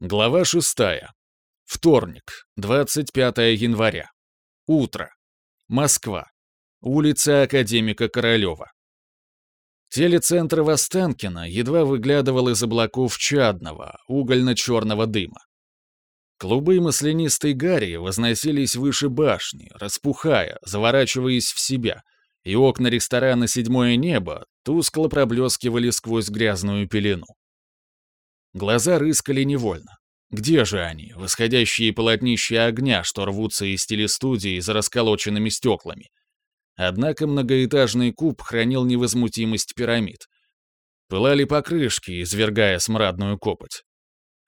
Глава 6. Вторник, 25 января. Утро. Москва. Улица Академика Королёва. Телецентр Востанкина едва выглядывал из облаков чадного, угольно-чёрного дыма. Клубы маслянистой гари возносились выше башни, распухая, заворачиваясь в себя, и окна ресторана «Седьмое небо» тускло проблескивали сквозь грязную пелену. Глаза рыскали невольно. Где же они, восходящие полотнища огня, что рвутся из телестудии за расколоченными стеклами? Однако многоэтажный куб хранил невозмутимость пирамид. Пылали покрышки, извергая смрадную копоть.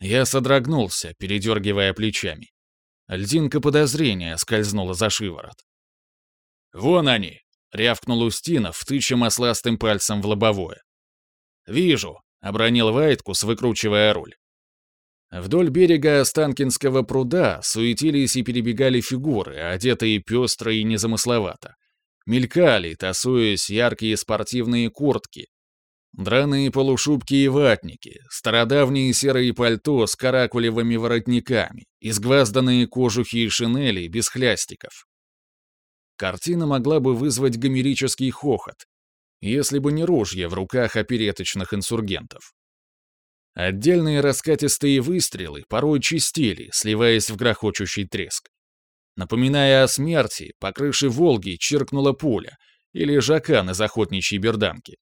Я содрогнулся, передергивая плечами. Льдинка подозрения скользнула за шиворот. «Вон они!» — рявкнул Устинов, тыча масластым пальцем в лобовое. «Вижу. — обронил Вайткус, выкручивая руль. Вдоль берега Останкинского пруда суетились и перебегали фигуры, одетые пестро и незамысловато. Мелькали, тасуясь яркие спортивные куртки, драные полушубки и ватники, стародавние серые пальто с каракулевыми воротниками, изгвазданные кожухи и шинели без хлястиков. Картина могла бы вызвать гомерический хохот, если бы не ружья в руках а опереточных инсургентов. Отдельные раскатистые выстрелы порой чистили, сливаясь в грохочущий треск. Напоминая о смерти, по крыше «Волги» чиркнула пуля или жакан из охотничьей берданки.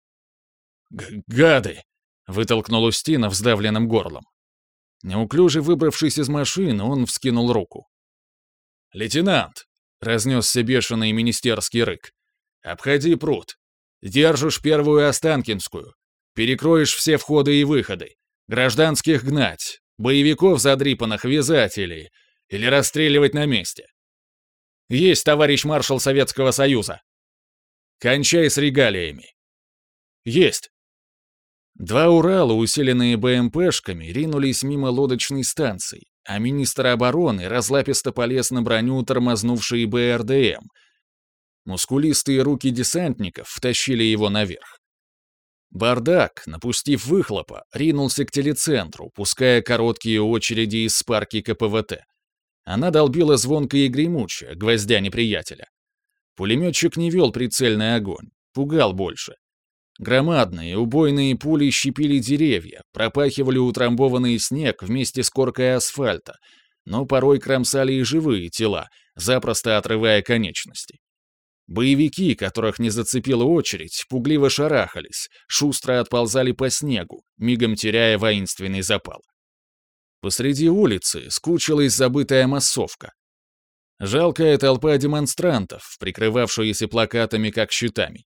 «Гады!» — вытолкнул Устинов сдавленным горлом. Неуклюже выбравшись из машины, он вскинул руку. «Лейтенант!» — разнесся бешеный министерский рык. «Обходи пруд!» Держишь первую Останкинскую. Перекроешь все входы и выходы. Гражданских гнать. Боевиков задрипанных вязать или... Или расстреливать на месте. Есть, товарищ маршал Советского Союза. Кончай с регалиями. Есть. Два Урала, усиленные БМПшками, ринулись мимо лодочной станции, а министр обороны разлаписто полез на броню тормознувшие БРДМ — Мускулистые руки десантников втащили его наверх. Бардак, напустив выхлопа, ринулся к телецентру, пуская короткие очереди из спарки КПВТ. Она долбила звонко и гремуче, гвоздя неприятеля. Пулеметчик не вел прицельный огонь, пугал больше. Громадные, убойные пули щепили деревья, пропахивали утрамбованный снег вместе с коркой асфальта, но порой кромсали и живые тела, запросто отрывая конечности. Боевики, которых не зацепила очередь, пугливо шарахались, шустро отползали по снегу, мигом теряя воинственный запал. Посреди улицы скучилась забытая массовка. Жалкая толпа демонстрантов, прикрывавшаяся плакатами как щитами.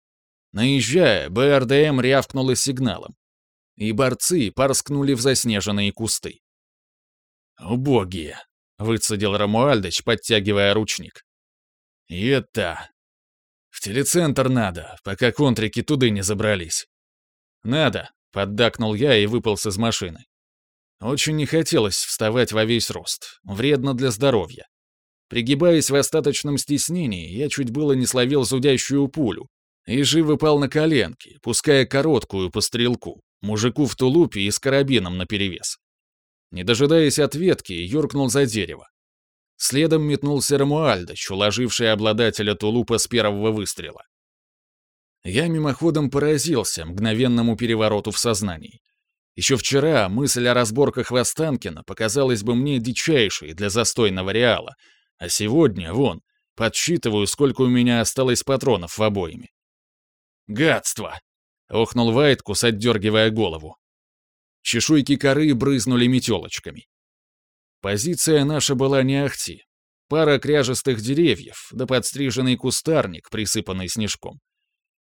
Наезжая, БРДМ рявкнула сигналом. И борцы порскнули в заснеженные кусты. «Убогие!» — выцедил Рамуальдыч, подтягивая ручник. И «Это...» телецентр надо, пока контрики туда не забрались». «Надо», — поддакнул я и выполз из машины. Очень не хотелось вставать во весь рост. Вредно для здоровья. Пригибаясь в остаточном стеснении, я чуть было не словил зудящую пулю и жив выпал на коленки, пуская короткую по стрелку, мужику в тулупе и с карабином наперевес. Не дожидаясь ответки, юркнул за дерево. Следом метнулся Рамуальдыч, уложивший обладателя тулупа с первого выстрела. Я мимоходом поразился мгновенному перевороту в сознании. Еще вчера мысль о разборках в показалась бы мне дичайшей для застойного реала, а сегодня, вон, подсчитываю, сколько у меня осталось патронов в обоими. «Гадство!» — охнул Вайткус, отдергивая голову. Чешуйки коры брызнули метелочками. Позиция наша была не ахти. Пара кряжестых деревьев, да подстриженный кустарник, присыпанный снежком.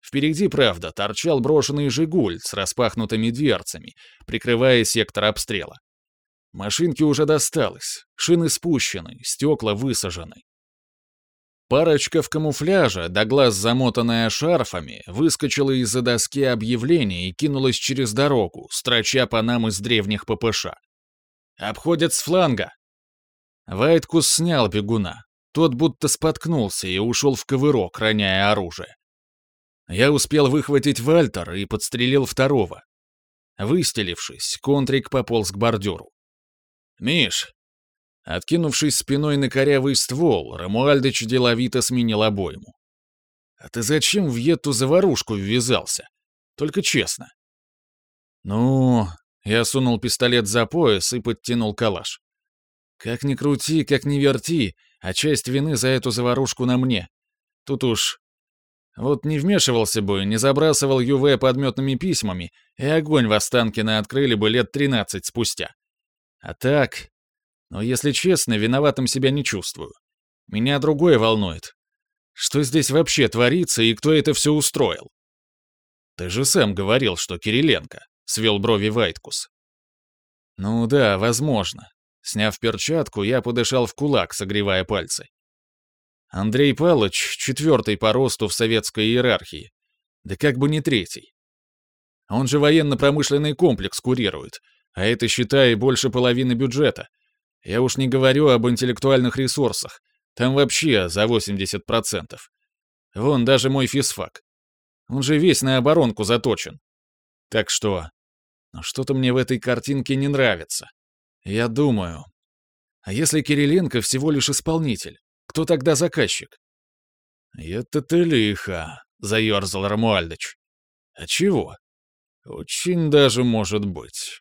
Впереди, правда, торчал брошенный «Жигуль» с распахнутыми дверцами, прикрывая сектор обстрела. Машинке уже досталось, шины спущены, стекла высажены. Парочка в камуфляже, до глаз замотанная шарфами, выскочила из-за доски объявлений и кинулась через дорогу, строча по нам из древних ППШ обходят с фланга!» Вайткус снял бегуна. Тот будто споткнулся и ушел в ковырок, роняя оружие. Я успел выхватить Вальтер и подстрелил второго. Выстелившись, контрик пополз к бордюру. «Миш!» Откинувшись спиной на корявый ствол, Рамуальдыч деловито сменил обойму. «А ты зачем в эту заварушку ввязался? Только честно». «Ну...» Я сунул пистолет за пояс и подтянул калаш. Как ни крути, как ни верти, а часть вины за эту заварушку на мне. Тут уж... Вот не вмешивался бы, не забрасывал ЮВ подметными письмами, и огонь в Останкино открыли бы лет 13 спустя. А так... Но, если честно, виноватым себя не чувствую. Меня другое волнует. Что здесь вообще творится и кто это все устроил? Ты же сам говорил, что Кириленко свел брови Вайткус. «Ну да, возможно». Сняв перчатку, я подышал в кулак, согревая пальцы. Андрей Палыч — четвертый по росту в советской иерархии. Да как бы не третий. Он же военно-промышленный комплекс курирует, а это, считай, больше половины бюджета. Я уж не говорю об интеллектуальных ресурсах. Там вообще за 80%. Вон даже мой физфак. Он же весь на оборонку заточен. Так что ну Что-то мне в этой картинке не нравится. Я думаю. А если Кириленко всего лишь исполнитель? Кто тогда заказчик? Это ты лихо, заерзал Рамуальдыч. А чего? Очень даже может быть.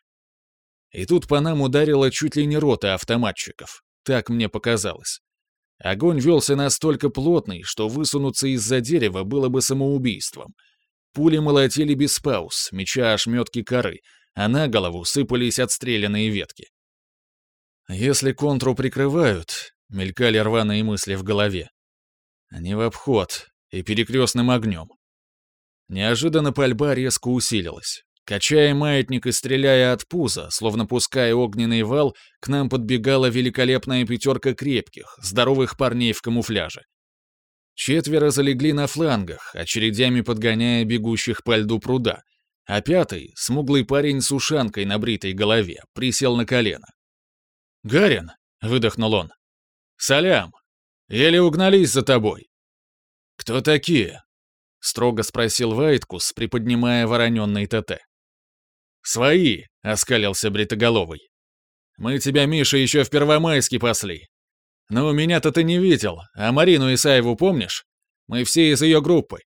И тут по нам ударила чуть ли не рота автоматчиков. Так мне показалось. Огонь велся настолько плотный, что высунуться из-за дерева было бы самоубийством. Пули молотили без пауз, меча ошметки коры — а на голову сыпались отстрелянные ветки. «Если контру прикрывают», — мелькали рваные мысли в голове. «Они в обход и перекрестным огнем». Неожиданно пальба резко усилилась. Качая маятник и стреляя от пуза, словно пуская огненный вал, к нам подбегала великолепная пятерка крепких, здоровых парней в камуфляже. Четверо залегли на флангах, очередями подгоняя бегущих по льду пруда, а пятый, смуглый парень с ушанкой на бритой голове, присел на колено. «Гарин!» — выдохнул он. «Салям! Еле угнались за тобой!» «Кто такие?» — строго спросил Вайткус, приподнимая вороненный ТТ. «Свои!» — оскалился Бритоголовый. «Мы тебя, Миша, еще в Первомайске пасли. Ну, меня-то ты не видел, а Марину Исаеву помнишь? Мы все из ее группы.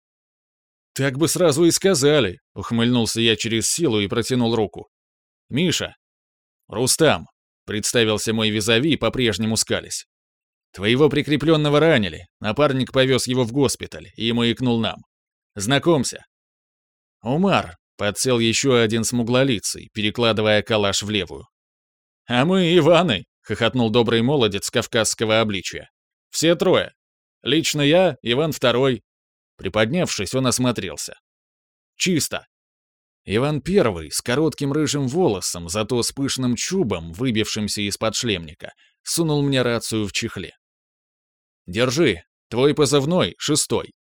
«Так бы сразу и сказали», — ухмыльнулся я через силу и протянул руку. «Миша». «Рустам», — представился мой визави, по-прежнему скались. «Твоего прикрепленного ранили, напарник повез его в госпиталь и ему икнул нам. Знакомься». «Умар», — подсел еще один смуглолицый, перекладывая калаш в левую. «А мы Иваны», — хохотнул добрый молодец кавказского обличия. «Все трое. Лично я, Иван Второй, Приподнявшись, он осмотрелся. Чисто. Иван Первый с коротким рыжим волосом, зато с пышным чубом, выбившимся из-под шлемника, сунул мне рацию в чехле. «Держи, твой позывной, шестой».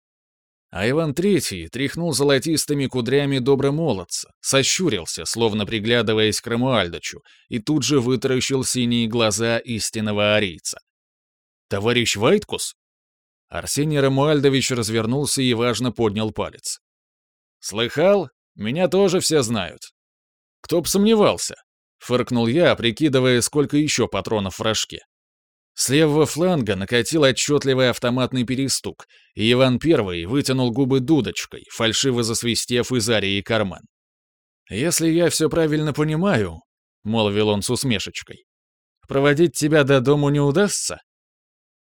А Иван Третий тряхнул золотистыми кудрями добрым молодца, сощурился, словно приглядываясь к Рамуальдычу, и тут же вытаращил синие глаза истинного арийца. «Товарищ Вайткус?» Арсений Рамуальдович развернулся и важно поднял палец. «Слыхал? Меня тоже все знают». «Кто б сомневался?» — фыркнул я, прикидывая, сколько еще патронов в рожке. С левого фланга накатил отчетливый автоматный перестук, и Иван Первый вытянул губы дудочкой, фальшиво засвистев из арии карман. «Если я все правильно понимаю», — молвил он с усмешечкой, «проводить тебя до дому не удастся?»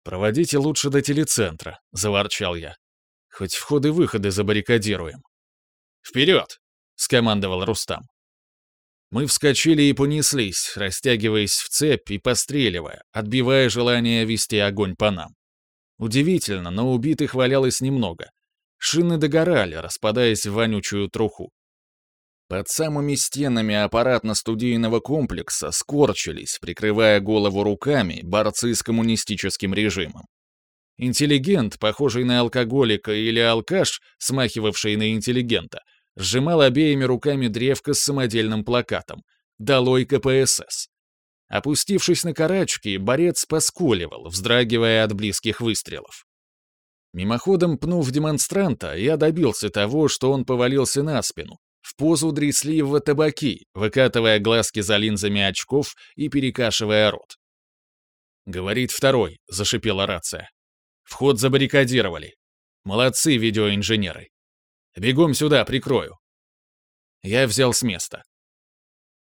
«Проводите лучше до телецентра», — заворчал я. «Хоть входы и выходы забаррикадируем». «Вперед!» — скомандовал Рустам. Мы вскочили и понеслись, растягиваясь в цепь и постреливая, отбивая желание вести огонь по нам. Удивительно, но убитых валялось немного. Шины догорали, распадаясь в вонючую труху. Под самыми стенами аппаратно-студийного комплекса скорчились, прикрывая голову руками, борцы с коммунистическим режимом. Интеллигент, похожий на алкоголика или алкаш, смахивавший на интеллигента, сжимал обеими руками древко с самодельным плакатом «Долой КПСС». Опустившись на карачки, борец поскуливал, вздрагивая от близких выстрелов. Мимоходом пнув демонстранта, я добился того, что он повалился на спину, в позу дресливого табаки, выкатывая глазки за линзами очков и перекашивая рот. «Говорит второй», — зашипела рация. «Вход забаррикадировали. Молодцы, видеоинженеры. Бегом сюда, прикрою». Я взял с места.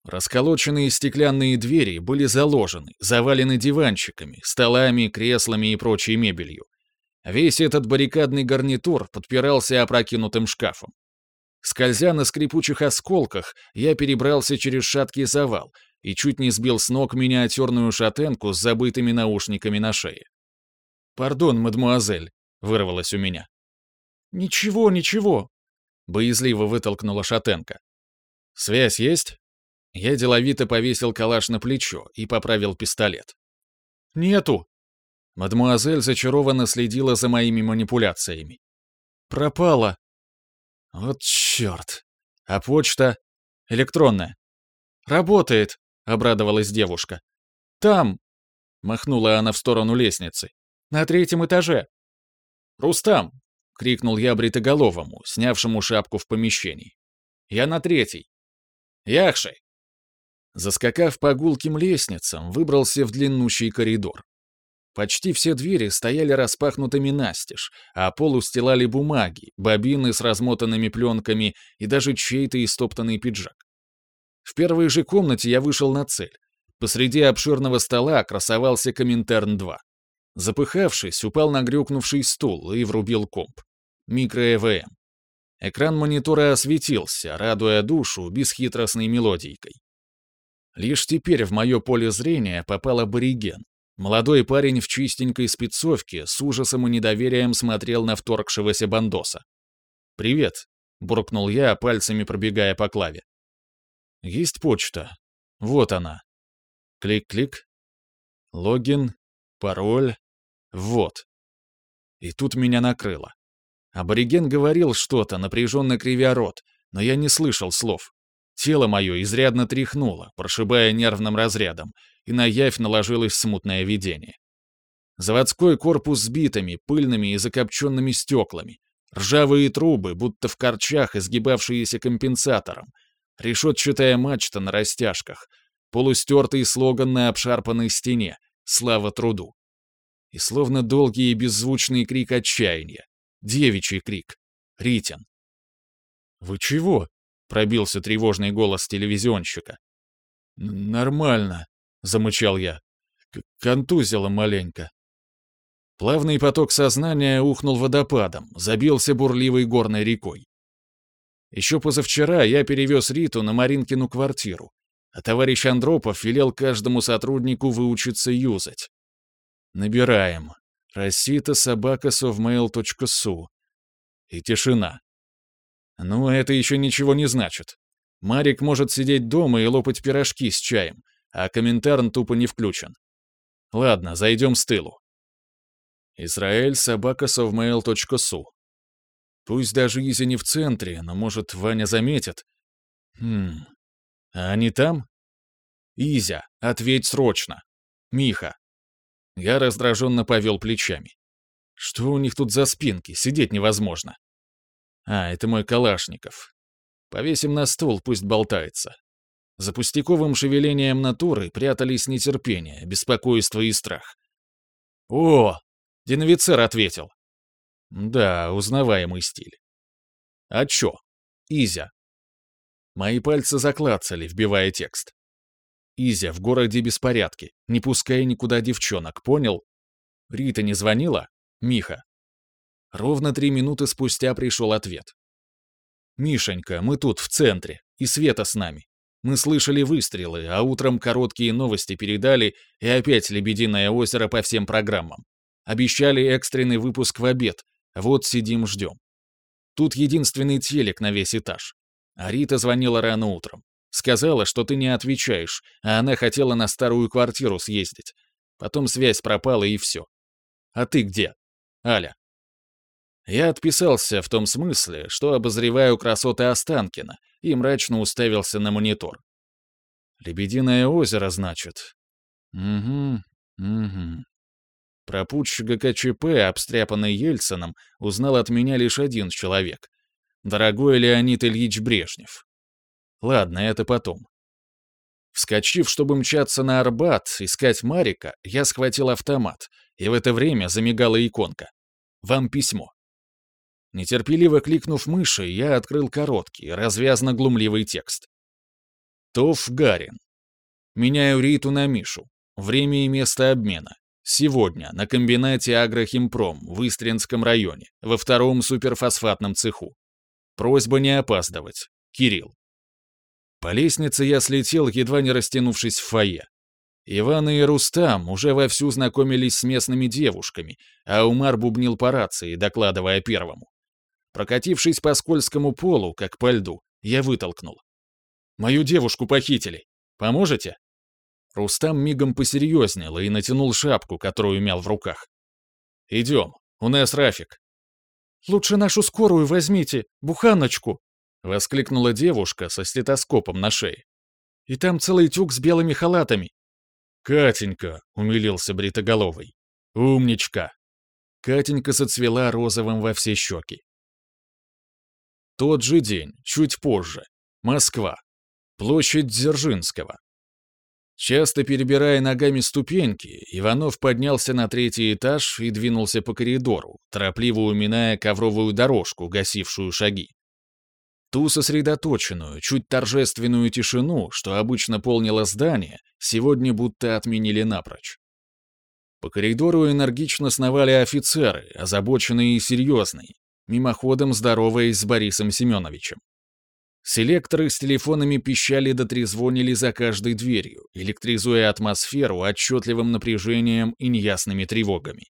Расколоченные стеклянные двери были заложены, завалены диванчиками, столами, креслами и прочей мебелью. Весь этот баррикадный гарнитур подпирался опрокинутым шкафом. Скользя на скрипучих осколках, я перебрался через шаткий завал и чуть не сбил с ног миниатюрную шатенку с забытыми наушниками на шее. «Пардон, мадмуазель», — вырвалось у меня. «Ничего, ничего», — боязливо вытолкнула шатенка. «Связь есть?» Я деловито повесил калаш на плечо и поправил пистолет. «Нету!» Мадмуазель зачарованно следила за моими манипуляциями. «Пропала!» Вот чёрт! А почта? Электронная. Работает, обрадовалась девушка. Там! Махнула она в сторону лестницы. На третьем этаже. Рустам! Крикнул я бритоголовому, снявшему шапку в помещении. Я на третий. Яхши! Заскакав по гулким лестницам, выбрался в длиннущий коридор. Почти все двери стояли распахнутыми настежь, а пол устилали бумаги, бобины с размотанными пленками и даже чей-то истоптанный пиджак. В первой же комнате я вышел на цель. Посреди обширного стола красовался Коминтерн-2. Запыхавшись, упал на грюкнувший стул и врубил комп. Микро-ЭВМ. Экран монитора осветился, радуя душу бесхитростной мелодийкой. Лишь теперь в мое поле зрения попал абориген, Молодой парень в чистенькой спецовке с ужасом и недоверием смотрел на вторгшегося бандоса. «Привет», — буркнул я, пальцами пробегая по клаве. «Есть почта. Вот она. Клик-клик. Логин. Пароль. Вот». И тут меня накрыло. Абориген говорил что-то, напряженно кривя рот, но я не слышал слов. Тело мое изрядно тряхнуло, прошибая нервным разрядом, и на явь наложилось смутное видение. Заводской корпус с битыми, пыльными и закопченными стеклами, ржавые трубы, будто в корчах, изгибавшиеся компенсатором, решетчатая мачта на растяжках, полустертый слоган на обшарпанной стене «Слава труду!» и словно долгий и беззвучный крик отчаяния, девичий крик, Ритин. «Вы чего?» — пробился тревожный голос телевизионщика. «Нормально», — замычал я. «Контузило маленько». Плавный поток сознания ухнул водопадом, забился бурливой горной рекой. Еще позавчера я перевез Риту на Маринкину квартиру, а товарищ Андропов велел каждому сотруднику выучиться юзать. Набираем. Рассита собака совмейл.су. И тишина. «Ну, это еще ничего не значит. Марик может сидеть дома и лопать пирожки с чаем, а комментарн тупо не включен. Ладно, зайдем с тылу». Израиль собака совмейл.су Пусть даже Изи не в центре, но, может, Ваня заметит. Хм, а они там? Изя, ответь срочно. Миха. Я раздраженно повел плечами. Что у них тут за спинки? Сидеть невозможно. А, это мой Калашников. Повесим на ствол, пусть болтается. За пустяковым шевелением натуры прятались нетерпение, беспокойство и страх. «О!» — Диновицер ответил. «Да, узнаваемый стиль». «А чё? Изя». Мои пальцы заклацали, вбивая текст. «Изя, в городе беспорядки, не пускай никуда девчонок, понял? Рита не звонила? Миха, Ровно три минуты спустя пришел ответ. «Мишенька, мы тут, в центре, и Света с нами. Мы слышали выстрелы, а утром короткие новости передали, и опять «Лебединое озеро» по всем программам. Обещали экстренный выпуск в обед, вот сидим ждем. Тут единственный телек на весь этаж. А Рита звонила рано утром. Сказала, что ты не отвечаешь, а она хотела на старую квартиру съездить. Потом связь пропала и все. А ты где? Аля, я отписался в том смысле, что обозреваю красоты Останкина и мрачно уставился на монитор. «Лебединое озеро, значит?» «Угу, угу». Про путч ГКЧП, обстряпанный Ельцином, узнал от меня лишь один человек. Дорогой Леонид Ильич Брежнев. Ладно, это потом. Вскочив, чтобы мчаться на Арбат, искать Марика, я схватил автомат, и в это время замигала иконка. «Вам письмо». Нетерпеливо кликнув мыши, я открыл короткий, развязно глумливый текст. Тоф Гарин. Меняю Риту на Мишу. Время и место обмена. Сегодня на комбинате «Агрохимпром» в Истринском районе, во втором суперфосфатном цеху. Просьба не опаздывать. Кирилл. По лестнице я слетел, едва не растянувшись в фойе. Иван и Рустам уже вовсю знакомились с местными девушками, а Умар бубнил по рации, докладывая первому. Прокатившись по скользкому полу, как по льду, я вытолкнул. «Мою девушку похитили. Поможете?» Рустам мигом посерьезнел и натянул шапку, которую мял в руках. «Идем, у нас Рафик». «Лучше нашу скорую возьмите, буханочку!» — воскликнула девушка со стетоскопом на шее. «И там целый тюк с белыми халатами». «Катенька!» — умилился Бритоголовый. «Умничка!» Катенька соцвела розовым во все щеки. Тот же день, чуть позже. Москва. Площадь Дзержинского. Часто перебирая ногами ступеньки, Иванов поднялся на третий этаж и двинулся по коридору, торопливо уминая ковровую дорожку, гасившую шаги. Ту сосредоточенную, чуть торжественную тишину, что обычно полнило здание, сегодня будто отменили напрочь. По коридору энергично сновали офицеры, озабоченные и серьезные, мимоходом здороваясь с Борисом Семеновичем. Селекторы с телефонами пищали да трезвонили за каждой дверью, электризуя атмосферу отчетливым напряжением и неясными тревогами.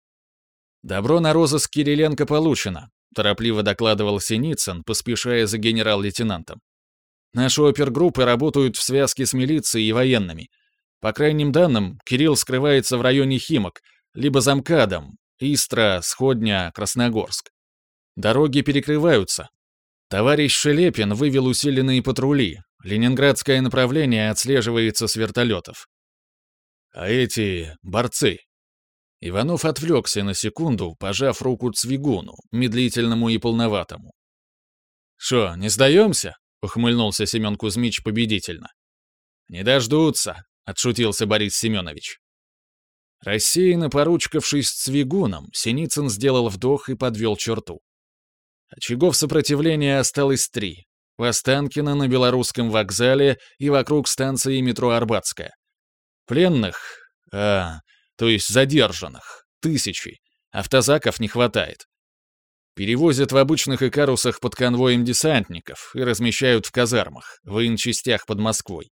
«Добро на розыск Кириленко получено», — торопливо докладывал Синицын, поспешая за генерал-лейтенантом. «Наши опергруппы работают в связке с милицией и военными. По крайним данным, Кирилл скрывается в районе Химок, либо за МКАДом, Истра, Сходня, Красногорск. Дороги перекрываются. Товарищ Шелепин вывел усиленные патрули. Ленинградское направление отслеживается с вертолетов. А эти — борцы. Иванов отвлекся на секунду, пожав руку Цвигуну, медлительному и полноватому. Что, не сдаемся?» — ухмыльнулся Семен Кузьмич победительно. «Не дождутся», — отшутился Борис Семенович. Рассеянно поручкавшись Цвигуном, Синицын сделал вдох и подвел черту очагов сопротивления осталось три. В Останкино, на Белорусском вокзале и вокруг станции метро Арбатская. Пленных, а, то есть задержанных, тысячи. Автозаков не хватает. Перевозят в обычных икарусах под конвоем десантников и размещают в казармах, военчастях под Москвой.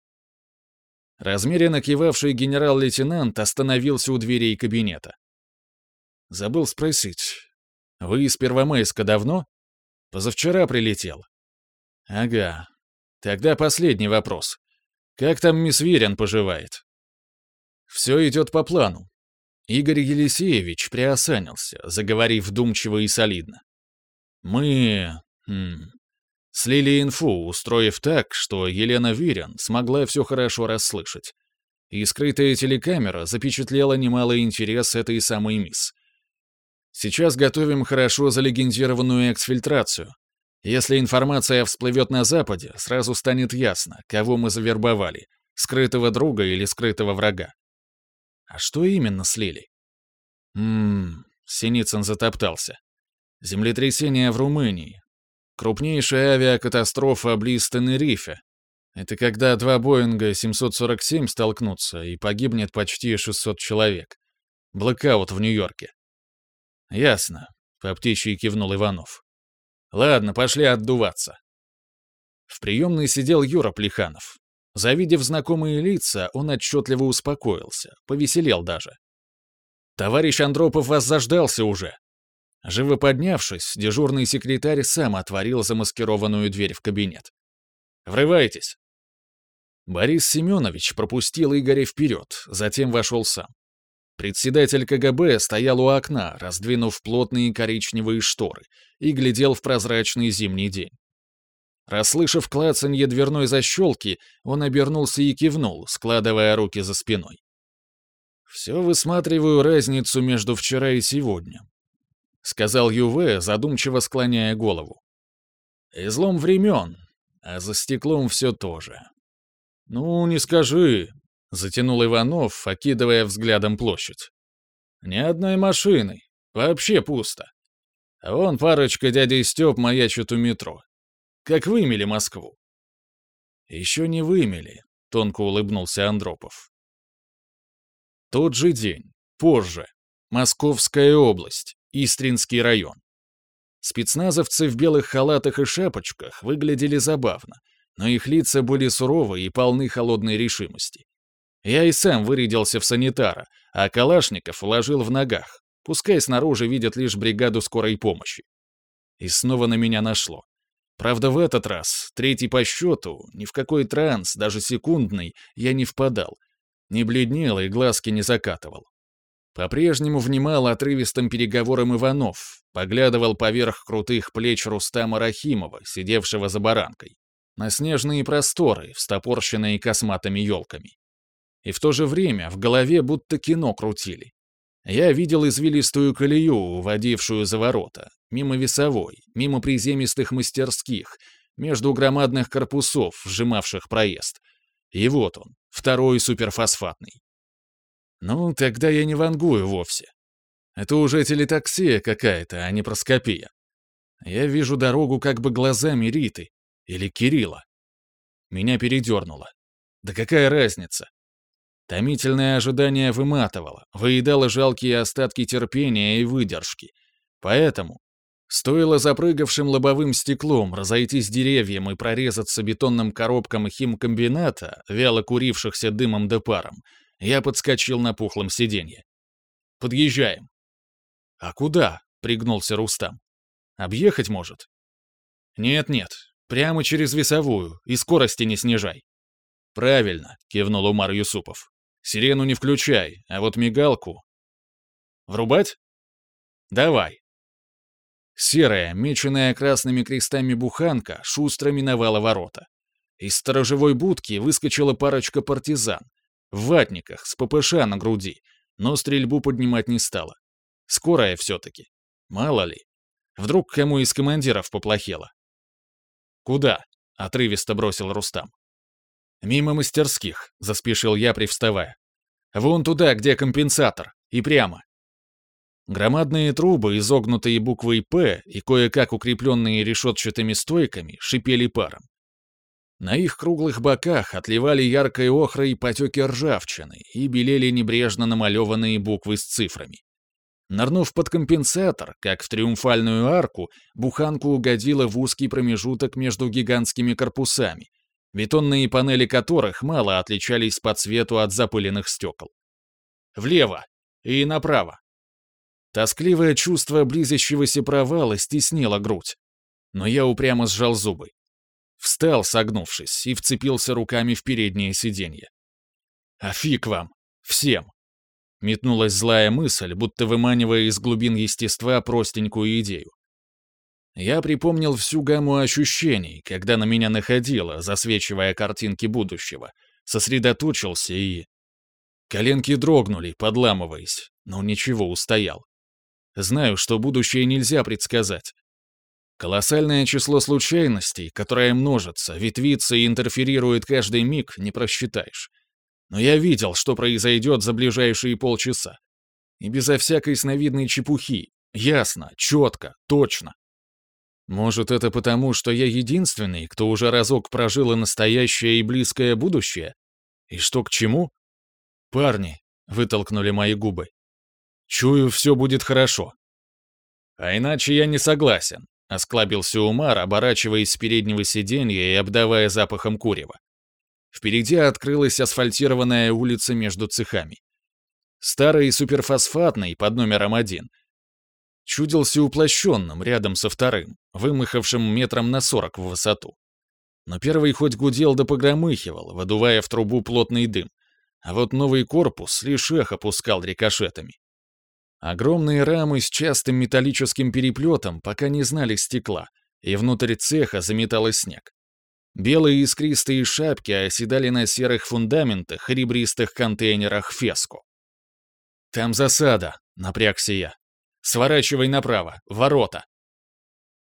Размеренно кивавший генерал-лейтенант остановился у дверей кабинета. «Забыл спросить, вы из Первомайска давно?» Позавчера прилетел». «Ага. Тогда последний вопрос. Как там мисс Верин поживает?» «Все идет по плану». Игорь Елисеевич приосанился, заговорив вдумчиво и солидно. «Мы... Хм, слили инфу, устроив так, что Елена Верин смогла все хорошо расслышать. И скрытая телекамера запечатлела немалый интерес этой самой мисс. Сейчас готовим хорошо залегендированную эксфильтрацию. Если информация всплывет на Западе, сразу станет ясно, кого мы завербовали — скрытого друга или скрытого врага. А что именно слили? Ммм, Синицын затоптался. Землетрясение в Румынии. Крупнейшая авиакатастрофа близ Тенерифе. Это когда два Боинга 747 столкнутся и погибнет почти 600 человек. Блэкаут в Нью-Йорке. «Ясно», — по птичьей кивнул Иванов. «Ладно, пошли отдуваться». В приемной сидел Юра Плеханов. Завидев знакомые лица, он отчетливо успокоился, повеселел даже. «Товарищ Андропов вас заждался уже!» Живо поднявшись, дежурный секретарь сам отворил замаскированную дверь в кабинет. «Врывайтесь!» Борис Семенович пропустил Игоря вперед, затем вошел сам. Председатель КГБ стоял у окна, раздвинув плотные коричневые шторы, и глядел в прозрачный зимний день. Расслышав клацанье дверной защелки, он обернулся и кивнул, складывая руки за спиной. «Все высматриваю разницу между вчера и сегодня», — сказал Юве, задумчиво склоняя голову. «Излом времен, а за стеклом все то же». «Ну, не скажи», — затянул Иванов, окидывая а взглядом площадь. «Ни ну одной машины. Вообще пусто. А вон парочка дядей Стёп маячит у метро. Как вымели Москву». «Еще не вымели», — тонко улыбнулся Андропов. Тот же день, позже. Московская область, Истринский район. Спецназовцы в белых халатах и шапочках выглядели забавно, но их лица были суровы и полны холодной решимости. Я и сам вырядился в санитара, а Калашников уложил в ногах. Пускай снаружи видят лишь бригаду скорой помощи. И снова на меня нашло. Правда, в этот раз, третий по счету, ни в какой транс, даже секундный, я не впадал. Не бледнел и глазки не закатывал. По-прежнему внимал отрывистым переговорам Иванов, поглядывал поверх крутых плеч Рустама Рахимова, сидевшего за баранкой, на снежные просторы, встопорщенные косматыми елками и в то же время в голове будто кино крутили. Я видел извилистую колею, уводившую за ворота, мимо весовой, мимо приземистых мастерских, между громадных корпусов, сжимавших проезд. И вот он, второй суперфосфатный. Ну, тогда я не вангую вовсе. Это уже телетаксия какая-то, а не проскопия. Я вижу дорогу как бы глазами Риты или Кирилла. Меня передернуло. Да какая разница? Томительное ожидание выматывало, выедало жалкие остатки терпения и выдержки. Поэтому стоило запрыгавшим лобовым стеклом разойтись деревьям и прорезаться бетонным коробкам химкомбината, вяло курившихся дымом да паром, я подскочил на пухлом сиденье. «Подъезжаем». «А куда?» — пригнулся Рустам. «Объехать может?» «Нет-нет, прямо через весовую, и скорости не снижай». «Правильно», — кивнул Умар Юсупов. Сирену не включай, а вот мигалку. Врубать? Давай. Серая, меченная красными крестами буханка, шустро миновала ворота. Из сторожевой будки выскочила парочка партизан. В ватниках, с ППШ на груди, но стрельбу поднимать не стала. Скорая все-таки. Мало ли. Вдруг кому из командиров поплохело. «Куда?» — отрывисто бросил Рустам. «Мимо мастерских», — заспешил я, привставая. «Вон туда, где компенсатор, и прямо». Громадные трубы, изогнутые буквой «П» и кое-как укрепленные решетчатыми стойками, шипели паром. На их круглых боках отливали яркой охрой потеки ржавчины и белели небрежно намалеванные буквы с цифрами. Нырнув под компенсатор, как в триумфальную арку, буханку угодила в узкий промежуток между гигантскими корпусами, бетонные панели которых мало отличались по цвету от запыленных стекол. Влево и направо. Тоскливое чувство близящегося провала стеснило грудь, но я упрямо сжал зубы. Встал, согнувшись, и вцепился руками в переднее сиденье. «А фиг вам! Всем!» Метнулась злая мысль, будто выманивая из глубин естества простенькую идею. Я припомнил всю гамму ощущений, когда на меня находило, засвечивая картинки будущего, сосредоточился и... Коленки дрогнули, подламываясь, но ничего, устоял. Знаю, что будущее нельзя предсказать. Колоссальное число случайностей, которое множится, ветвится и интерферирует каждый миг, не просчитаешь. Но я видел, что произойдет за ближайшие полчаса. И безо всякой сновидной чепухи, ясно, четко, точно. Может, это потому, что я единственный, кто уже разок прожил и настоящее, и близкое будущее? И что к чему? Парни, вытолкнули мои губы. Чую, все будет хорошо. А иначе я не согласен, осклабился Умар, оборачиваясь с переднего сиденья и обдавая запахом курева. Впереди открылась асфальтированная улица между цехами. Старый суперфосфатный под номером один — чудился уплощенным рядом со вторым, вымахавшим метром на сорок в высоту. Но первый хоть гудел да погромыхивал, выдувая в трубу плотный дым, а вот новый корпус лишь эх опускал рикошетами. Огромные рамы с частым металлическим переплетом пока не знали стекла, и внутрь цеха заметалось снег. Белые искристые шапки оседали на серых фундаментах и ребристых контейнерах феску. «Там засада», — напрягся я. Сворачивай направо, ворота!»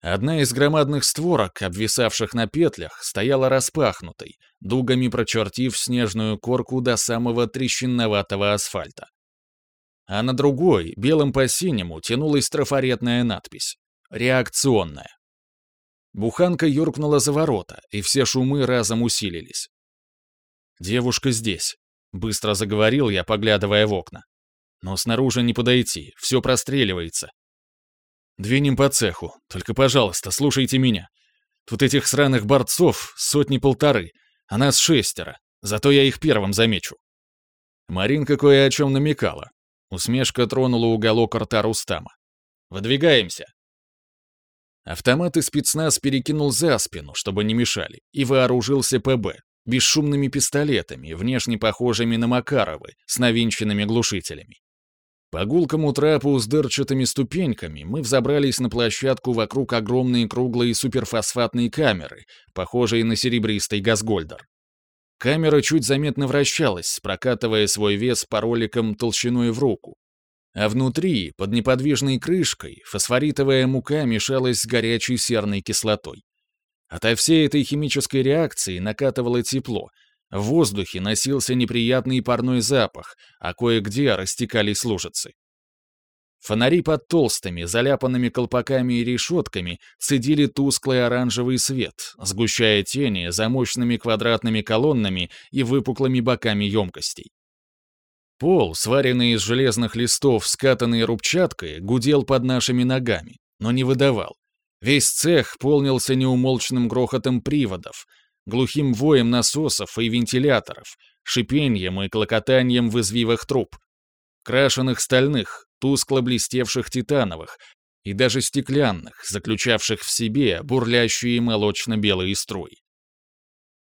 Одна из громадных створок, обвисавших на петлях, стояла распахнутой, дугами прочертив снежную корку до самого трещиноватого асфальта. А на другой, белым по синему, тянулась трафаретная надпись «Реакционная». Буханка юркнула за ворота, и все шумы разом усилились. «Девушка здесь», — быстро заговорил я, поглядывая в окна но снаружи не подойти, все простреливается. Двинем по цеху, только, пожалуйста, слушайте меня. Тут этих сраных борцов сотни-полторы, а нас шестеро, зато я их первым замечу». Маринка кое о чем намекала. Усмешка тронула уголок рта Рустама. «Выдвигаемся!» Автомат Автоматы спецназ перекинул за спину, чтобы не мешали, и вооружился ПБ, бесшумными пистолетами, внешне похожими на Макаровы, с навинченными глушителями. По гулкому трапу с дырчатыми ступеньками мы взобрались на площадку вокруг огромной круглой суперфосфатной камеры, похожей на серебристый газгольдер. Камера чуть заметно вращалась, прокатывая свой вес по роликам толщиной в руку. А внутри, под неподвижной крышкой, фосфоритовая мука мешалась с горячей серной кислотой. Ото всей этой химической реакции накатывало тепло, в воздухе носился неприятный парной запах, а кое-где растекались лужицы. Фонари под толстыми, заляпанными колпаками и решетками цедили тусклый оранжевый свет, сгущая тени за мощными квадратными колоннами и выпуклыми боками емкостей. Пол, сваренный из железных листов, скатанный рубчаткой, гудел под нашими ногами, но не выдавал. Весь цех полнился неумолчным грохотом приводов — глухим воем насосов и вентиляторов, шипеньем и клокотанием в извивах труб, крашеных стальных, тускло блестевших титановых и даже стеклянных, заключавших в себе бурлящие молочно-белые струи.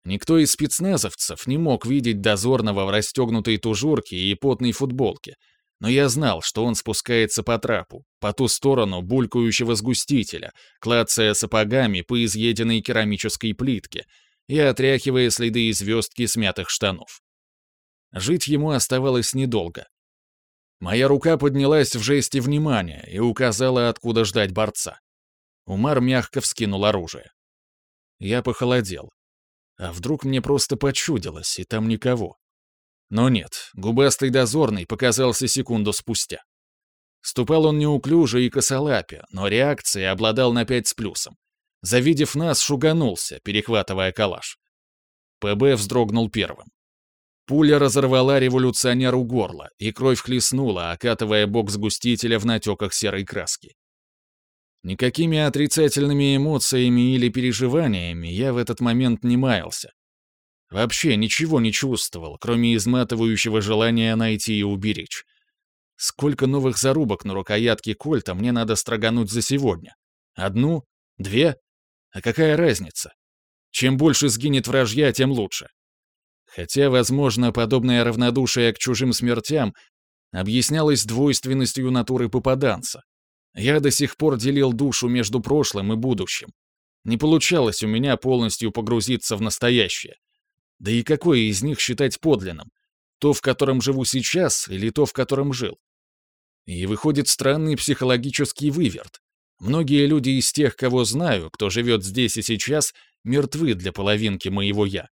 Никто из спецназовцев не мог видеть дозорного в расстегнутой тужурке и потной футболке, но я знал, что он спускается по трапу, по ту сторону булькающего сгустителя, клацая сапогами по изъеденной керамической плитке — и отряхивая следы и звездки смятых штанов. Жить ему оставалось недолго. Моя рука поднялась в жесте внимания и указала, откуда ждать борца. Умар мягко вскинул оружие. Я похолодел. А вдруг мне просто почудилось, и там никого? Но нет, губастый дозорный показался секунду спустя. Ступал он неуклюже и косолапе, но реакцией обладал на пять с плюсом завидев нас, шуганулся, перехватывая калаш. ПБ вздрогнул первым. Пуля разорвала революционеру горло, и кровь хлестнула, окатывая бок сгустителя в натеках серой краски. Никакими отрицательными эмоциями или переживаниями я в этот момент не маялся. Вообще ничего не чувствовал, кроме изматывающего желания найти и уберечь. Сколько новых зарубок на рукоятке кольта мне надо строгануть за сегодня? Одну? Две? А какая разница? Чем больше сгинет вражья, тем лучше. Хотя, возможно, подобное равнодушие к чужим смертям объяснялось двойственностью натуры попаданца. Я до сих пор делил душу между прошлым и будущим. Не получалось у меня полностью погрузиться в настоящее. Да и какое из них считать подлинным? То, в котором живу сейчас, или то, в котором жил? И выходит странный психологический выверт. Многие люди из тех, кого знаю, кто живет здесь и сейчас, мертвы для половинки моего «я».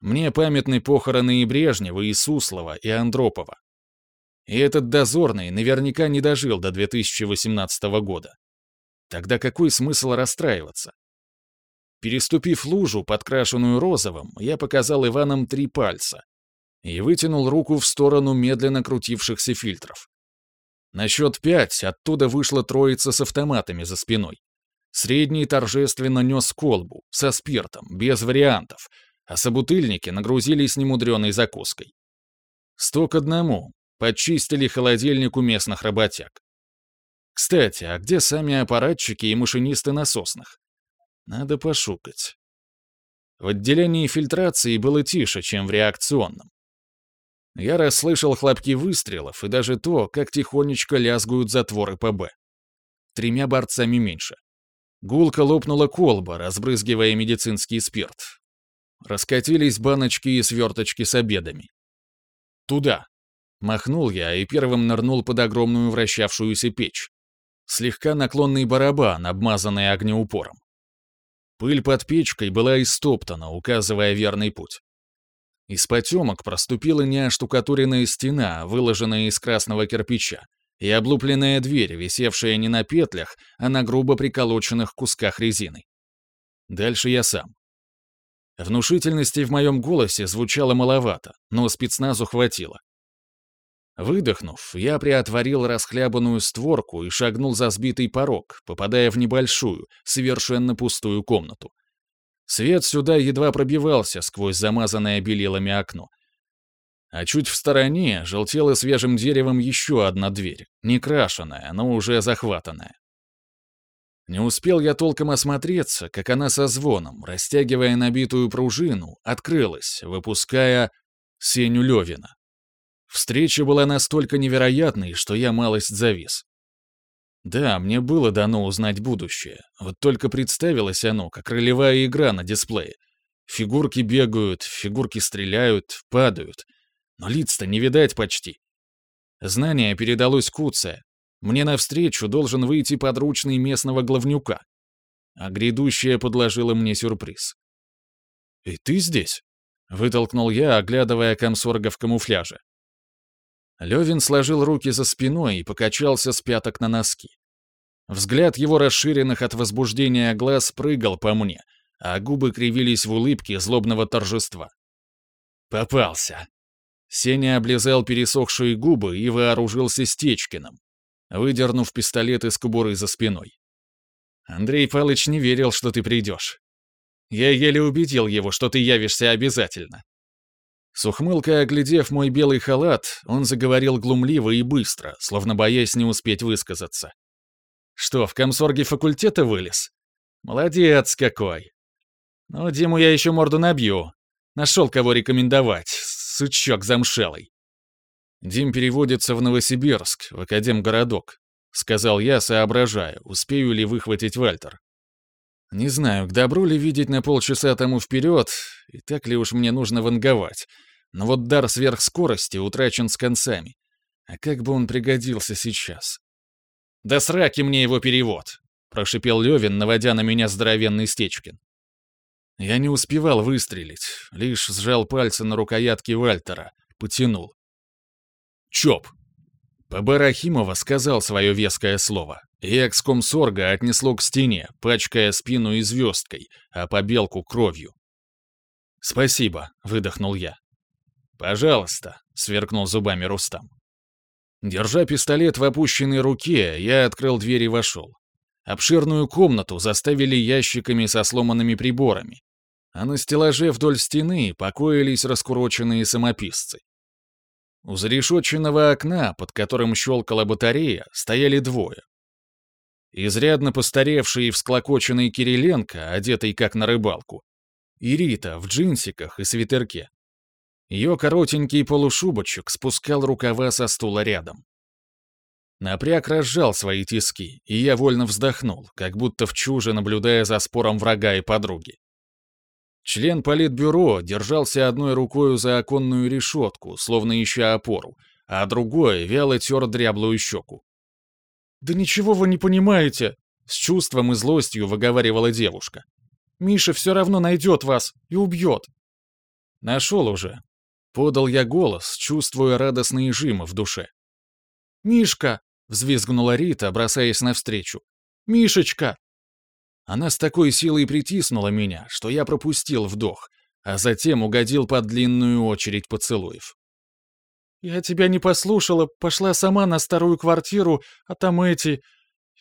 Мне памятны похороны и Брежнева, и Суслова, и Андропова. И этот дозорный наверняка не дожил до 2018 года. Тогда какой смысл расстраиваться? Переступив лужу, подкрашенную розовым, я показал Иванам три пальца и вытянул руку в сторону медленно крутившихся фильтров. На счет пять оттуда вышла троица с автоматами за спиной. Средний торжественно нес колбу, со спиртом, без вариантов, а собутыльники нагрузились немудреной закуской. Сто к одному. Подчистили холодильник у местных работяг. Кстати, а где сами аппаратчики и машинисты насосных? Надо пошукать. В отделении фильтрации было тише, чем в реакционном. Я расслышал хлопки выстрелов и даже то, как тихонечко лязгают затворы ПБ. Тремя борцами меньше. Гулка лопнула колба, разбрызгивая медицинский спирт. Раскатились баночки и сверточки с обедами. «Туда!» — махнул я и первым нырнул под огромную вращавшуюся печь. Слегка наклонный барабан, обмазанный огнеупором. Пыль под печкой была истоптана, указывая верный путь. Из потемок проступила неоштукатуренная стена, выложенная из красного кирпича, и облупленная дверь, висевшая не на петлях, а на грубо приколоченных кусках резины. Дальше я сам. Внушительности в моем голосе звучало маловато, но спецназу хватило. Выдохнув, я приотворил расхлябанную створку и шагнул за сбитый порог, попадая в небольшую, совершенно пустую комнату, Свет сюда едва пробивался сквозь замазанное белилами окно. А чуть в стороне желтела свежим деревом еще одна дверь, не крашенная, но уже захватанная. Не успел я толком осмотреться, как она со звоном, растягивая набитую пружину, открылась, выпуская Сеню Левина. Встреча была настолько невероятной, что я малость завис. Да, мне было дано узнать будущее. Вот только представилось оно, как ролевая игра на дисплее. Фигурки бегают, фигурки стреляют, падают. Но лиц-то не видать почти. Знание передалось Куце. Мне навстречу должен выйти подручный местного главнюка. А грядущее подложило мне сюрприз. «И ты здесь?» — вытолкнул я, оглядывая комсорга в камуфляже. Левин сложил руки за спиной и покачался с пяток на носки. Взгляд его расширенных от возбуждения глаз прыгал по мне, а губы кривились в улыбке злобного торжества. «Попался!» Сеня облизал пересохшие губы и вооружился Стечкиным, выдернув пистолет из кобуры за спиной. «Андрей Палыч не верил, что ты придешь. Я еле убедил его, что ты явишься обязательно». С ухмылкой оглядев мой белый халат, он заговорил глумливо и быстро, словно боясь не успеть высказаться. Что, в комсорге факультета вылез? Молодец какой. Ну Диму я еще морду набью. Нашел кого рекомендовать, сучок замшелый. Дим переводится в Новосибирск, в Академгородок. Сказал я, соображая, успею ли выхватить Вальтер. Не знаю, к добру ли видеть на полчаса тому вперед, и так ли уж мне нужно ванговать. Но вот дар сверхскорости утрачен с концами. А как бы он пригодился сейчас? «Да сраки мне его перевод!» — прошипел Левин, наводя на меня здоровенный Стечкин. Я не успевал выстрелить, лишь сжал пальцы на рукоятке Вальтера, потянул. «Чоп!» Бабарахимова сказал свое веское слово, и экскомсорга отнесло к стене, пачкая спину и звездкой, а побелку кровью. «Спасибо», — выдохнул я. «Пожалуйста», — сверкнул зубами Рустам. Держа пистолет в опущенной руке, я открыл дверь и вошел. Обширную комнату заставили ящиками со сломанными приборами, а на стеллаже вдоль стены покоились раскуроченные самописцы. У зарешетченного окна, под которым щелкала батарея, стояли двое. Изрядно постаревший и всклокоченный Кириленко, одетый как на рыбалку, и Рита в джинсиках и свитерке. Ее коротенький полушубочек спускал рукава со стула рядом. Напряг разжал свои тиски, и я вольно вздохнул, как будто в чуже наблюдая за спором врага и подруги. Член политбюро держался одной рукою за оконную решетку, словно ища опору, а другой вяло тер дряблую щеку. «Да ничего вы не понимаете!» — с чувством и злостью выговаривала девушка. «Миша все равно найдет вас и убьет!» «Нашел уже», Подал я голос, чувствуя радостные жимы в душе. «Мишка!» — взвизгнула Рита, бросаясь навстречу. «Мишечка!» Она с такой силой притиснула меня, что я пропустил вдох, а затем угодил под длинную очередь поцелуев. «Я тебя не послушала, пошла сама на старую квартиру, а там эти...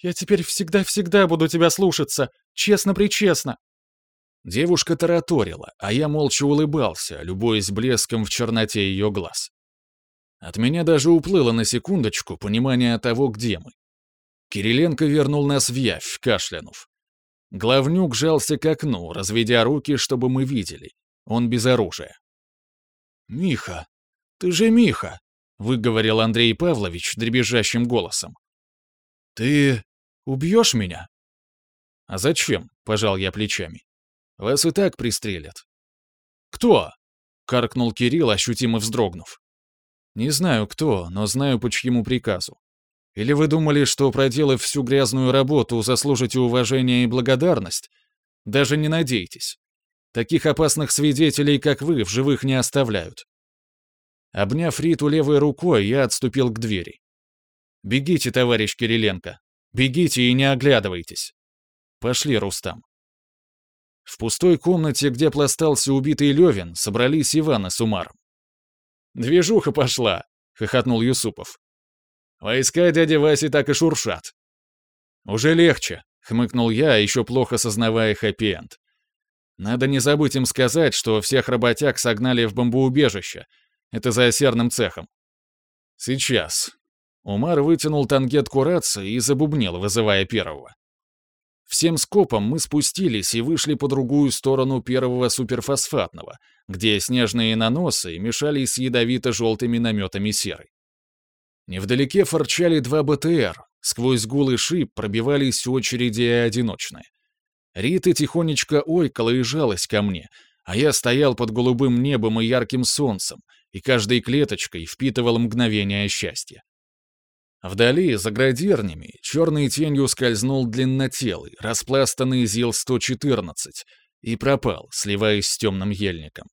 Я теперь всегда-всегда буду тебя слушаться, честно-причестно!» Девушка тараторила, а я молча улыбался, любуясь блеском в черноте ее глаз. От меня даже уплыло на секундочку понимание того, где мы. Кириленко вернул нас в явь, кашлянув. Главнюк жался к окну, разведя руки, чтобы мы видели. Он без оружия. «Миха! Ты же Миха!» — выговорил Андрей Павлович дребезжащим голосом. «Ты убьешь меня?» «А зачем?» — пожал я плечами. Вас и так пристрелят». «Кто?» — каркнул Кирилл, ощутимо а вздрогнув. «Не знаю, кто, но знаю, по чьему приказу. Или вы думали, что, проделав всю грязную работу, заслужите уважение и благодарность? Даже не надейтесь. Таких опасных свидетелей, как вы, в живых не оставляют». Обняв Риту левой рукой, я отступил к двери. «Бегите, товарищ Кириленко. Бегите и не оглядывайтесь. Пошли, Рустам». В пустой комнате, где пластался убитый Левин, собрались Ивана с Умаром. «Движуха пошла!» — хохотнул Юсупов. «Войска дяди Васи так и шуршат». «Уже легче», — хмыкнул я, еще плохо сознавая хэппи-энд. «Надо не забыть им сказать, что всех работяг согнали в бомбоубежище. Это за серным цехом». «Сейчас». Умар вытянул тангет Кураца и забубнил, вызывая первого. Всем скопом мы спустились и вышли по другую сторону первого суперфосфатного, где снежные наносы мешались с ядовито-желтыми наметами серы. Невдалеке форчали два БТР, сквозь гул шип пробивались очереди и одиночные. Рита тихонечко ойкала и жалась ко мне, а я стоял под голубым небом и ярким солнцем, и каждой клеточкой впитывал мгновение счастья. Вдали, за градирнями, черной тенью скользнул длиннотелый, распластанный ЗИЛ-114, и пропал, сливаясь с темным ельником.